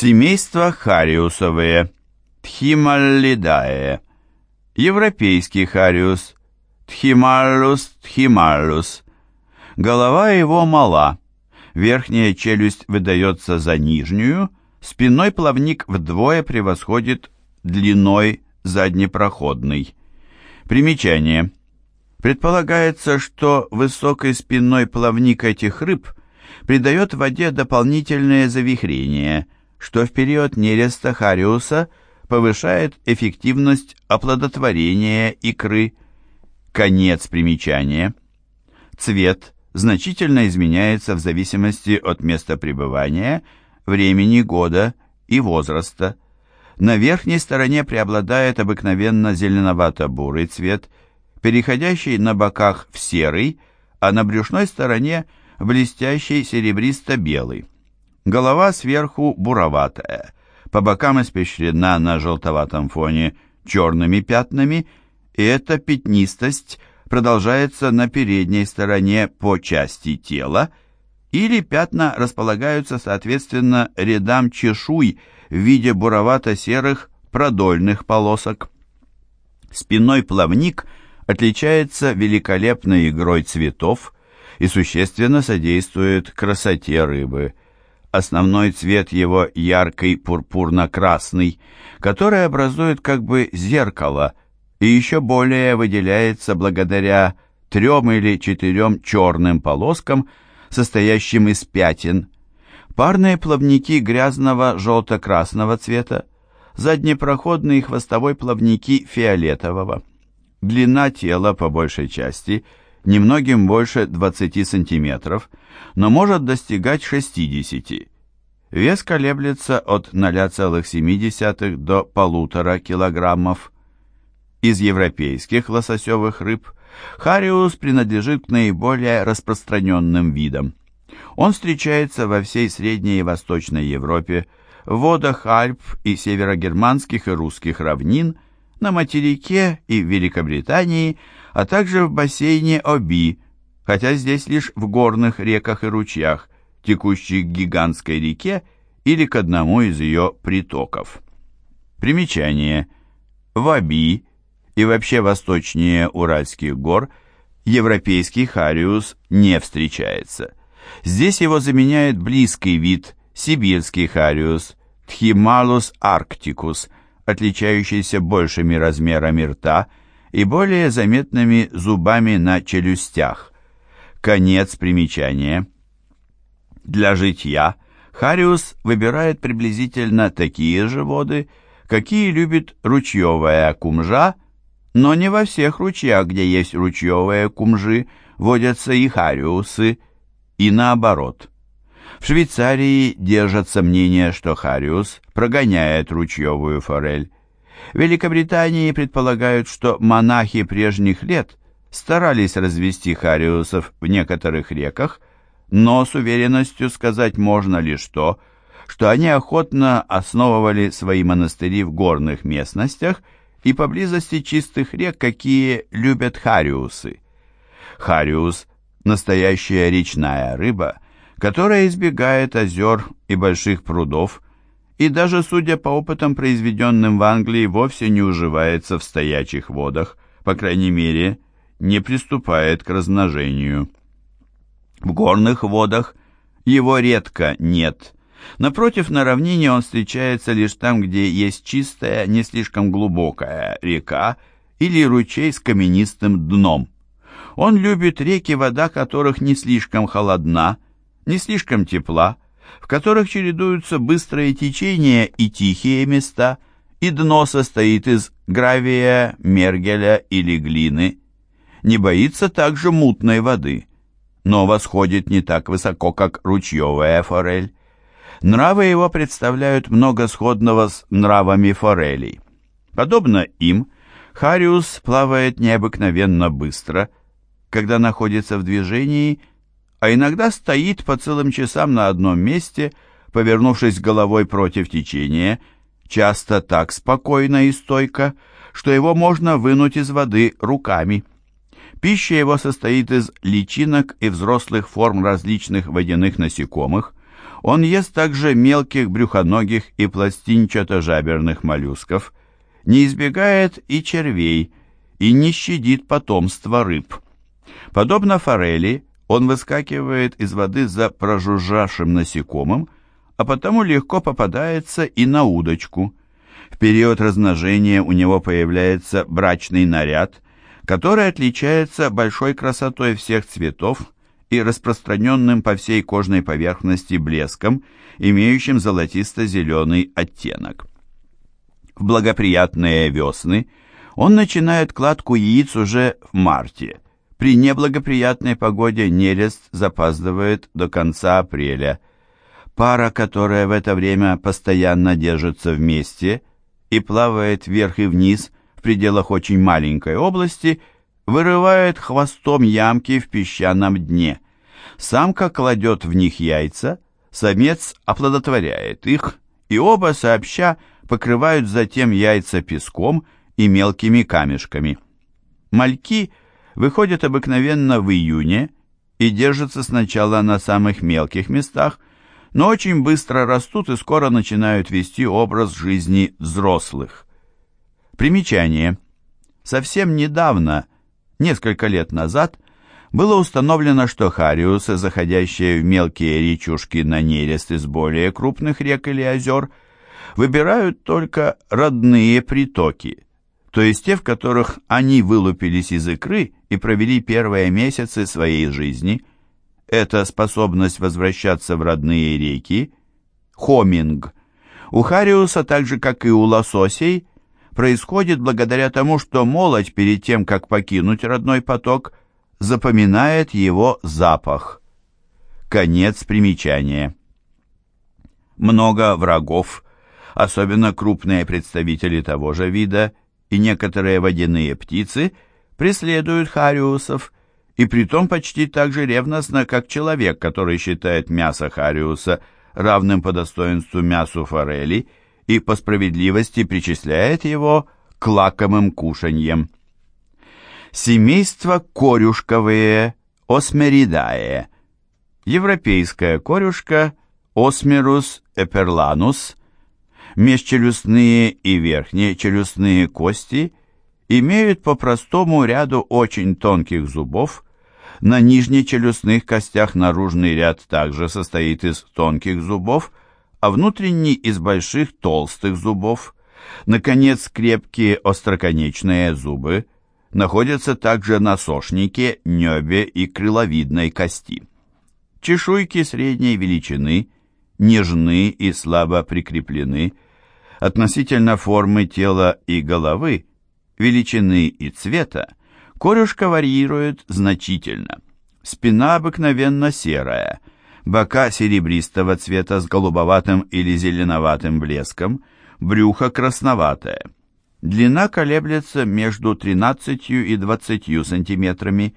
Семейство хариусовые. Тхималлидае. Европейский хариус. Тхималлус тхималлус. Голова его мала. Верхняя челюсть выдается за нижнюю, спинной плавник вдвое превосходит длиной заднепроходный. Примечание. Предполагается, что высокий спинной плавник этих рыб придает воде дополнительное завихрение, что в период нереста хариуса повышает эффективность оплодотворения икры. Конец примечания. Цвет значительно изменяется в зависимости от места пребывания, времени года и возраста. На верхней стороне преобладает обыкновенно зеленовато-бурый цвет, переходящий на боках в серый, а на брюшной стороне блестящий серебристо-белый. Голова сверху буроватая, по бокам испещрена на желтоватом фоне черными пятнами, и эта пятнистость продолжается на передней стороне по части тела, или пятна располагаются соответственно рядам чешуй в виде буровато-серых продольных полосок. Спинной плавник отличается великолепной игрой цветов и существенно содействует красоте рыбы. Основной цвет его яркий пурпурно-красный, который образует как бы зеркало и еще более выделяется благодаря трем или четырем черным полоскам, состоящим из пятен. Парные плавники грязного желто-красного цвета, заднепроходные хвостовой плавники фиолетового. Длина тела по большей части немногим больше 20 сантиметров, но может достигать 60 Вес колеблется от 0,7 до 1,5 килограммов. Из европейских лососевых рыб хариус принадлежит к наиболее распространенным видам. Он встречается во всей Средней и Восточной Европе, в водах Альп и северогерманских и русских равнин, на материке и в Великобритании, а также в бассейне Оби, хотя здесь лишь в горных реках и ручьях, текущих к гигантской реке или к одному из ее притоков. Примечание. В Оби и вообще восточнее Уральских гор европейский хариус не встречается. Здесь его заменяет близкий вид сибирский хариус Тхималус арктикус, отличающийся большими размерами рта и более заметными зубами на челюстях. Конец примечания. Для житья хариус выбирает приблизительно такие же воды, какие любит ручьевая кумжа, но не во всех ручьях, где есть ручьевые кумжи, водятся и хариусы, и наоборот. В Швейцарии держат сомнение, что хариус прогоняет ручьевую форель. В Великобритании предполагают, что монахи прежних лет старались развести хариусов в некоторых реках, но с уверенностью сказать можно лишь то, что они охотно основывали свои монастыри в горных местностях и поблизости чистых рек, какие любят хариусы. Хариус – настоящая речная рыба, которая избегает озер и больших прудов, и даже, судя по опытам, произведенным в Англии, вовсе не уживается в стоячих водах, по крайней мере, не приступает к размножению. В горных водах его редко нет – Напротив, на равнине он встречается лишь там, где есть чистая, не слишком глубокая река или ручей с каменистым дном. Он любит реки, вода которых не слишком холодна, не слишком тепла, в которых чередуются быстрые течения и тихие места, и дно состоит из гравия, мергеля или глины. Не боится также мутной воды, но восходит не так высоко, как ручьевая форель. Нравы его представляют много сходного с нравами форелей. Подобно им, Хариус плавает необыкновенно быстро, когда находится в движении, а иногда стоит по целым часам на одном месте, повернувшись головой против течения, часто так спокойно и стойко, что его можно вынуть из воды руками. Пища его состоит из личинок и взрослых форм различных водяных насекомых, Он ест также мелких брюхоногих и пластинчато-жаберных моллюсков, не избегает и червей, и не щадит потомство рыб. Подобно форели, он выскакивает из воды за прожужжавшим насекомым, а потому легко попадается и на удочку. В период размножения у него появляется брачный наряд, который отличается большой красотой всех цветов и распространенным по всей кожной поверхности блеском, имеющим золотисто-зеленый оттенок. В благоприятные весны он начинает кладку яиц уже в марте. При неблагоприятной погоде нерест запаздывает до конца апреля. Пара, которая в это время постоянно держится вместе и плавает вверх и вниз в пределах очень маленькой области, вырывает хвостом ямки в песчаном дне. Самка кладет в них яйца, самец оплодотворяет их, и оба сообща покрывают затем яйца песком и мелкими камешками. Мальки выходят обыкновенно в июне и держатся сначала на самых мелких местах, но очень быстро растут и скоро начинают вести образ жизни взрослых. Примечание. Совсем недавно, несколько лет назад, было установлено, что хариусы, заходящие в мелкие речушки на нерест из более крупных рек или озер – выбирают только родные притоки, то есть те, в которых они вылупились из икры и провели первые месяцы своей жизни. Это способность возвращаться в родные реки, хоминг. У хариуса, так же как и у лососей, происходит благодаря тому, что молоть перед тем, как покинуть родной поток, запоминает его запах. Конец примечания. Много врагов особенно крупные представители того же вида и некоторые водяные птицы преследуют хариусов, и притом почти так же ревностно, как человек, который считает мясо хариуса равным по достоинству мясу форели и по справедливости причисляет его к лакомым кушаньям. Семейство корюшковые Осмеридае. Европейская корюшка Осмерус эперланус Межчелюстные и верхние челюстные кости имеют по простому ряду очень тонких зубов, на нижнечелюстных костях наружный ряд также состоит из тонких зубов, а внутренний из больших толстых зубов. Наконец, крепкие остроконечные зубы находятся также на сошнике, небе и крыловидной кости. Чешуйки средней величины, нежны и слабо прикреплены, Относительно формы тела и головы, величины и цвета, корюшка варьирует значительно. Спина обыкновенно серая, бока серебристого цвета с голубоватым или зеленоватым блеском, брюхо красноватое. Длина колеблется между 13 и 20 сантиметрами.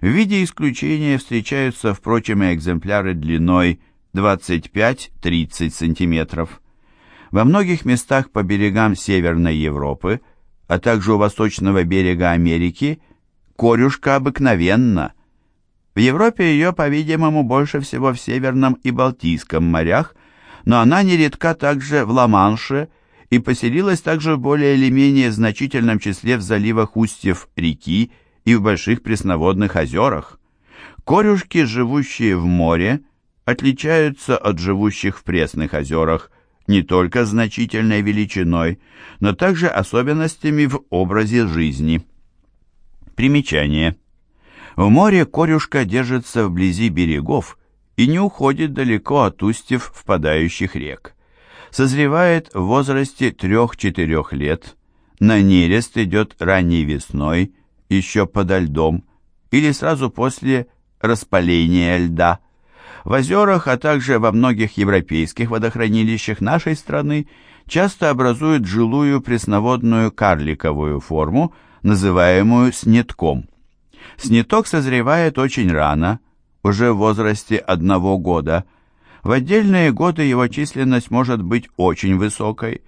В виде исключения встречаются, впрочем, и экземпляры длиной 25-30 сантиметров. Во многих местах по берегам Северной Европы, а также у восточного берега Америки, корюшка обыкновенна. В Европе ее, по-видимому, больше всего в Северном и Балтийском морях, но она нередка также в Ла-Манше и поселилась также в более или менее значительном числе в заливах устьев реки и в больших пресноводных озерах. Корюшки, живущие в море, отличаются от живущих в пресных озерах не только значительной величиной, но также особенностями в образе жизни. Примечание. В море корюшка держится вблизи берегов и не уходит далеко от устьев впадающих рек. Созревает в возрасте 3-4 лет, на нерест идет ранней весной, еще подо льдом, или сразу после распаления льда – в озерах, а также во многих европейских водохранилищах нашей страны часто образуют жилую пресноводную карликовую форму, называемую снитком. Сниток созревает очень рано, уже в возрасте одного года. В отдельные годы его численность может быть очень высокой,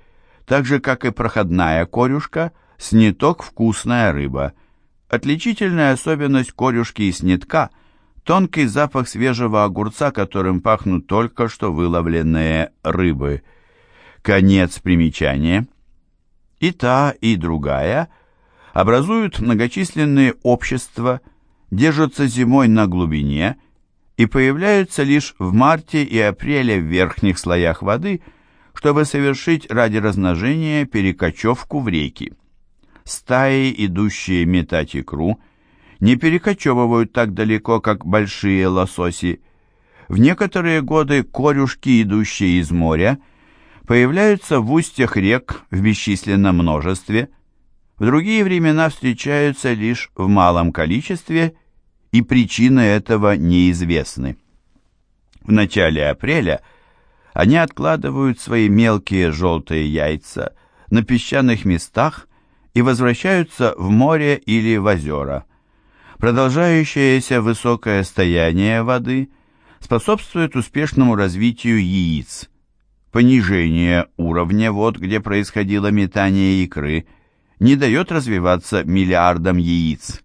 так же, как и проходная корюшка, сниток – вкусная рыба. Отличительная особенность корюшки и снитка – тонкий запах свежего огурца, которым пахнут только что выловленные рыбы. Конец примечания. И та, и другая образуют многочисленные общества, держатся зимой на глубине и появляются лишь в марте и апреле в верхних слоях воды, чтобы совершить ради размножения перекочевку в реки. Стаи, идущие метать икру, не перекочевывают так далеко, как большие лососи. В некоторые годы корюшки, идущие из моря, появляются в устьях рек в бесчисленном множестве, в другие времена встречаются лишь в малом количестве, и причины этого неизвестны. В начале апреля они откладывают свои мелкие желтые яйца на песчаных местах и возвращаются в море или в озера. Продолжающееся высокое стояние воды способствует успешному развитию яиц. Понижение уровня вод, где происходило метание икры, не дает развиваться миллиардам яиц.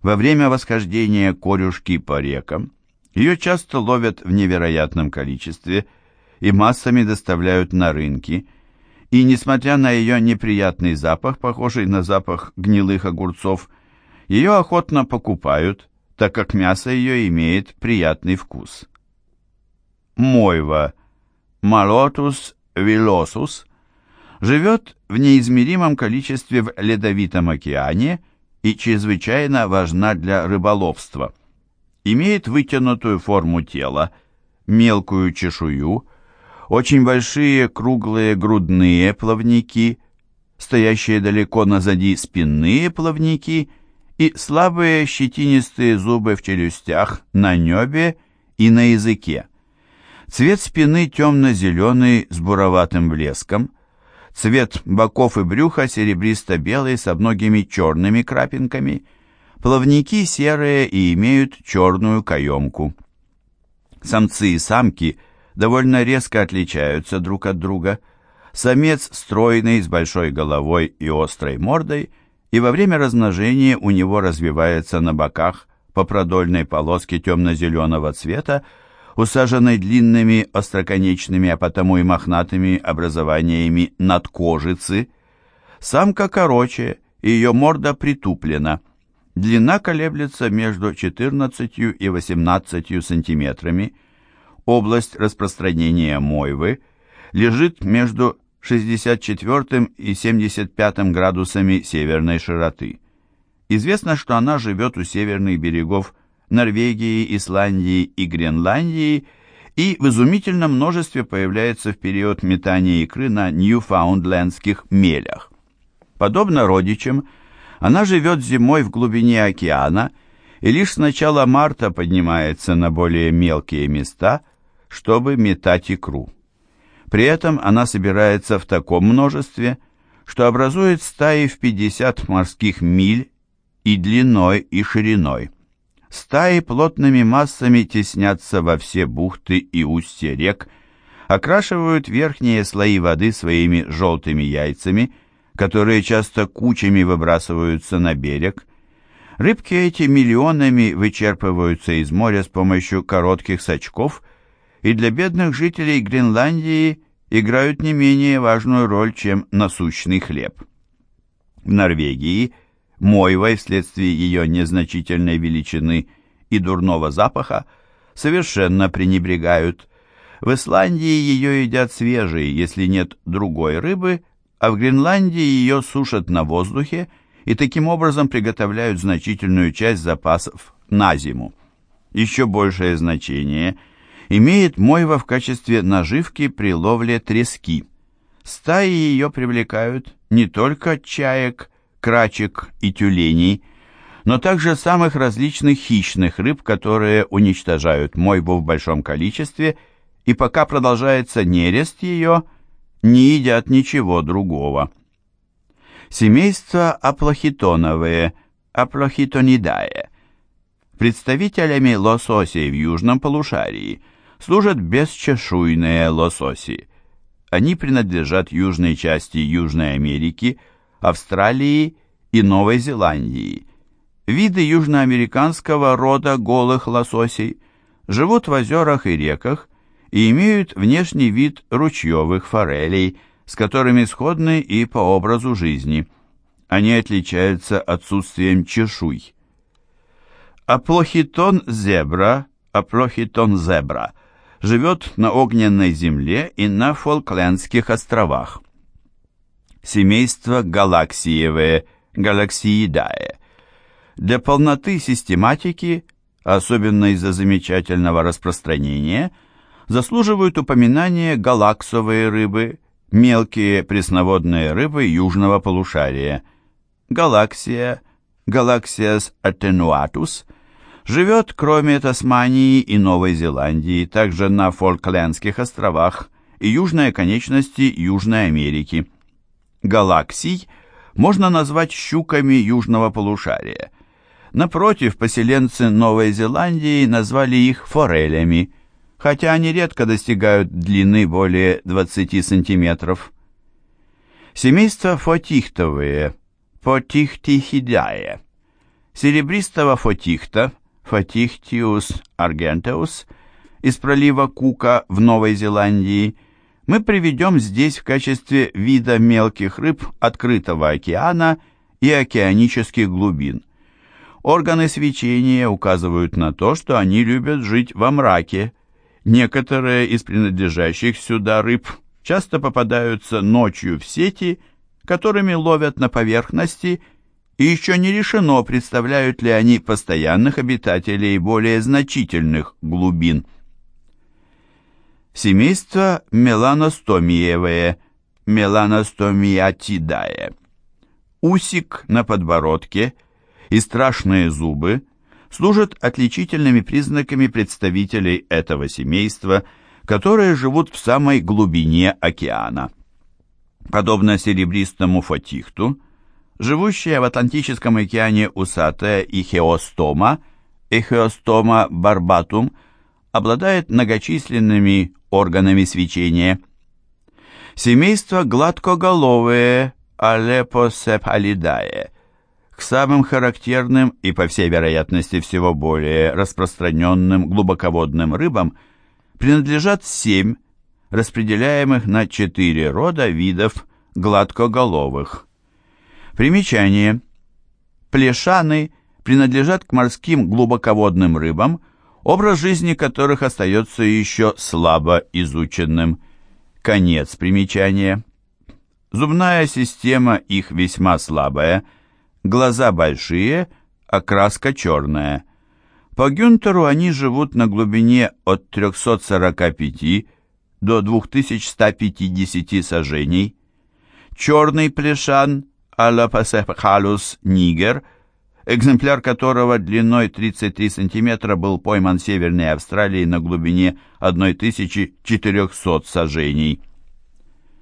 Во время восхождения корюшки по рекам ее часто ловят в невероятном количестве и массами доставляют на рынки, и, несмотря на ее неприятный запах, похожий на запах гнилых огурцов, ее охотно покупают, так как мясо ее имеет приятный вкус. Мойва Mallotus villosus живет в неизмеримом количестве в ледовитом океане и чрезвычайно важна для рыболовства. Имеет вытянутую форму тела, мелкую чешую, очень большие круглые грудные плавники, стоящие далеко назади спинные плавники – и слабые щетинистые зубы в челюстях, на небе и на языке. Цвет спины темно-зеленый с буроватым блеском, цвет боков и брюха серебристо-белый со многими черными крапинками, плавники серые и имеют черную каемку. Самцы и самки довольно резко отличаются друг от друга. Самец стройный, с большой головой и острой мордой – и во время размножения у него развивается на боках по продольной полоске темно-зеленого цвета, усаженной длинными остроконечными, а потому и мохнатыми образованиями надкожицы. Самка короче, и ее морда притуплена. Длина колеблется между 14 и 18 сантиметрами. Область распространения мойвы лежит между 64 и 75 градусами северной широты. Известно, что она живет у северных берегов Норвегии, Исландии и Гренландии и в изумительном множестве появляется в период метания икры на ньюфаундлендских мелях. Подобно родичам, она живет зимой в глубине океана и лишь с начала марта поднимается на более мелкие места, чтобы метать икру. При этом она собирается в таком множестве, что образует стаи в 50 морских миль и длиной, и шириной. Стаи плотными массами теснятся во все бухты и устья рек, окрашивают верхние слои воды своими желтыми яйцами, которые часто кучами выбрасываются на берег. Рыбки эти миллионами вычерпываются из моря с помощью коротких сачков и для бедных жителей Гренландии играют не менее важную роль, чем насущный хлеб. В Норвегии мойвой вследствие ее незначительной величины и дурного запаха совершенно пренебрегают. В Исландии ее едят свежей, если нет другой рыбы, а в Гренландии ее сушат на воздухе и таким образом приготовляют значительную часть запасов на зиму. Еще большее значение – имеет мойва в качестве наживки при ловле трески. Стаи ее привлекают не только чаек, крачек и тюленей, но также самых различных хищных рыб, которые уничтожают мойву в большом количестве, и пока продолжается нерест ее, не едят ничего другого. Семейство аплохитоновые, аплохитонидае. Представителями лососей в южном полушарии – служат бесчешуйные лососи. Они принадлежат южной части Южной Америки, Австралии и Новой Зеландии. виды южноамериканского рода голых лососей живут в озерах и реках и имеют внешний вид ручьевых форелей, с которыми сходны и по образу жизни. Они отличаются отсутствием чешуй. Аплохитон зебра, аплохитон зебра, живет на огненной земле и на Фолклендских островах. Семейство галаксиевые, галаксиидае. Для полноты систематики, особенно из-за замечательного распространения, заслуживают упоминания галаксовые рыбы, мелкие пресноводные рыбы южного полушария. Галаксия, Галаксиас attenuatus – живет, кроме Тасмании и Новой Зеландии, также на Фолклендских островах и южной оконечности Южной Америки. Галаксий можно назвать щуками южного полушария. Напротив, поселенцы Новой Зеландии назвали их форелями, хотя они редко достигают длины более 20 сантиметров. Семейство фотихтовые, фотихтихидае. Серебристого фотихта Фатихтиус аргентеус из пролива Кука в Новой Зеландии мы приведем здесь в качестве вида мелких рыб открытого океана и океанических глубин. Органы свечения указывают на то, что они любят жить во мраке. Некоторые из принадлежащих сюда рыб часто попадаются ночью в сети, которыми ловят на поверхности и еще не решено, представляют ли они постоянных обитателей более значительных глубин. Семейство меланостомиевое, меланостомиатидае. Усик на подбородке и страшные зубы служат отличительными признаками представителей этого семейства, которые живут в самой глубине океана. Подобно серебристому фотихту, Живущая в Атлантическом океане усатая ихеостома, эхеостома барбатум, обладает многочисленными органами свечения. Семейство гладкоголовые алепосепалидае. К самым характерным и, по всей вероятности, всего более распространенным глубоководным рыбам принадлежат семь, распределяемых на четыре рода видов гладкоголовых. Примечание. Плешаны принадлежат к морским глубоководным рыбам, образ жизни которых остается еще слабо изученным. Конец примечания. Зубная система их весьма слабая, глаза большие, окраска черная. По Гюнтеру они живут на глубине от 345 до 2150 сажений. Черный плешан Алапасепхалус нигер, экземпляр которого длиной 33 см был пойман в Северной Австралии на глубине 1400 сажений.